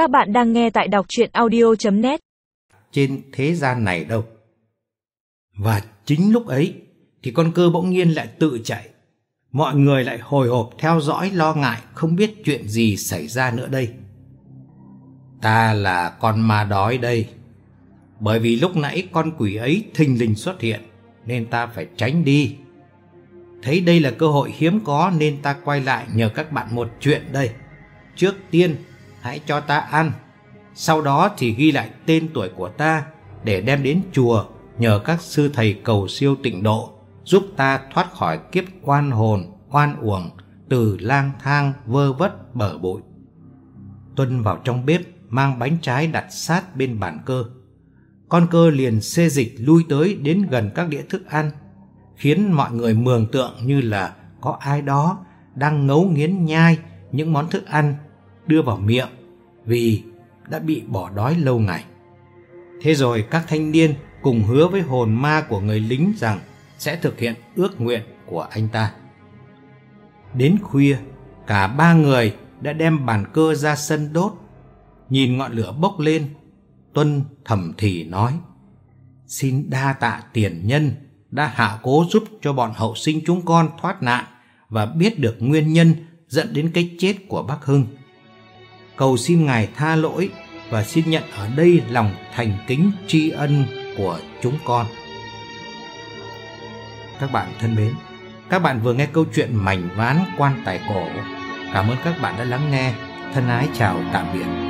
Các bạn đang nghe tại đọc truyện audio.net trên thế gian này đâu. Và chính lúc ấy thì con cơ bỗng nhiên lại tự chạy. Mọi người lại hồi hộp theo dõi lo ngại không biết chuyện gì xảy ra nữa đây. Ta là con ma đói đây. Bởi vì lúc nãy con quỷ ấy thình lình xuất hiện nên ta phải tránh đi. Thấy đây là cơ hội hiếm có nên ta quay lại nhờ các bạn một chuyện đây. Trước tiên, hãy cho ta ăn. Sau đó thì ghi lại tên tuổi của ta để đem đến chùa nhờ các sư thầy cầu siêu tịnh độ giúp ta thoát khỏi kiếp oan hồn, oan uổng từ lang thang vơ vất bở bụi. Tuân vào trong bếp mang bánh trái đặt sát bên bàn cơ. Con cơ liền xê dịch lui tới đến gần các đĩa thức ăn khiến mọi người mường tượng như là có ai đó đang ngấu nghiến nhai những món thức ăn đưa vào miệng vì đã bị bỏ đói lâu ngày. Thế rồi các thanh niên cùng hứa với hồn ma của người lính rằng sẽ thực hiện ước nguyện của anh ta. Đến khuya, cả ba người đã đem bàn cơ ra sân đốt. Nhìn ngọn lửa bốc lên, Tuân thầm thì nói Xin đa tạ tiền nhân đã hạ cố giúp cho bọn hậu sinh chúng con thoát nạn và biết được nguyên nhân dẫn đến cái chết của bác Hưng. Cầu xin Ngài tha lỗi và xin nhận ở đây lòng thành kính tri ân của chúng con. Các bạn thân mến, các bạn vừa nghe câu chuyện mảnh ván quan tài cổ. Cảm ơn các bạn đã lắng nghe. Thân ái chào tạm biệt.